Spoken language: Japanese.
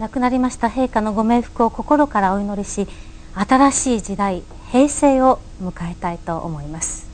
亡くなりました陛下のご冥福を心からお祈りし新しい時代平成を迎えたいと思います。